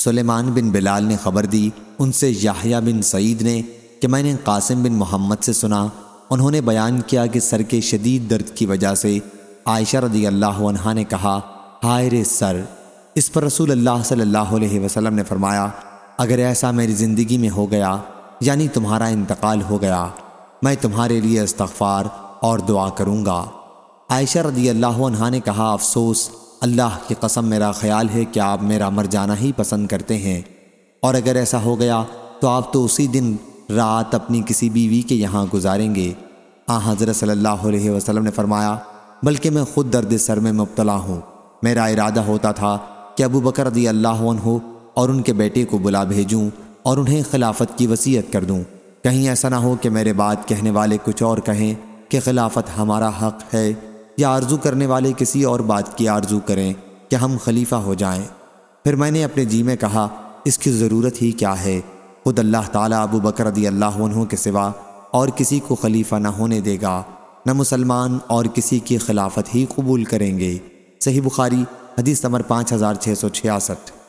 سلیمان بن بلال نے خبر دی، ان سے یاہیا بن سعید نے کہ میں نے قاسم بن محمد سے سنا۔ انہوں نے بیان کیا کہ سر کے شدید درد کی وجہ سے عائشہ رضی اللہ عنہ نے کہا، ہائے رے سر، اس پر رسول اللہ صلی اللہ علیہ وسلم نے فرمایا، اگر ایسا میری زندگی میں ہو گیا یعنی تمہارا انتقال ہو گیا، میں تمہارے لیے استغفار اور دعا کروں گا۔ عائشہ رضی اللہ عنہ نے کہا، افسوس اللہ کی قسم میرا خیال ہے کہ آپ میرا مر جانا ہی پسند کرتے ہیں۔ اور اگر ایسا ہو گیا تو آپ تو اسی دن رات اپنی کسی بیوی کے یہاں گزاریں گے۔ آ، حضرت صلی اللہ علیہ وسلم نے فرمایا، بلکہ میں خود درد سر میں مبتلا ہوں۔ میرا ارادہ ہوتا تھا کہ ابو بکر رضی اللہ عنہ اور ان کے بیٹے کو بلا بھیجوں اور انہیں خلافت کی وصیت کر دوں۔ کہیں ایسا نہ ہو کہ میرے بات کہنے والے کچھ اور کہیں کہ خلافت ہمارا حق ہے۔ یا آرزو کرنے والے کسی اور بات کی آرزو کریں کہ ہم خلیفہ ہو جائیں۔ پھر میں نے اپنے جی میں کہا، اس کی ضرورت ہی کیا ہے؟ خود اللہ تعالیٰ ابو بکر رضی اللہ عنہ کے سوا اور کسی کو خلیفہ نہ ہونے دے گا۔ نہ مسلمان اور کسی کی خلافت ہی قبول کریں گے۔ صحیح بخاری، حدیث نمبر پانچ ہزار چھ سو چھیاسٹھ۔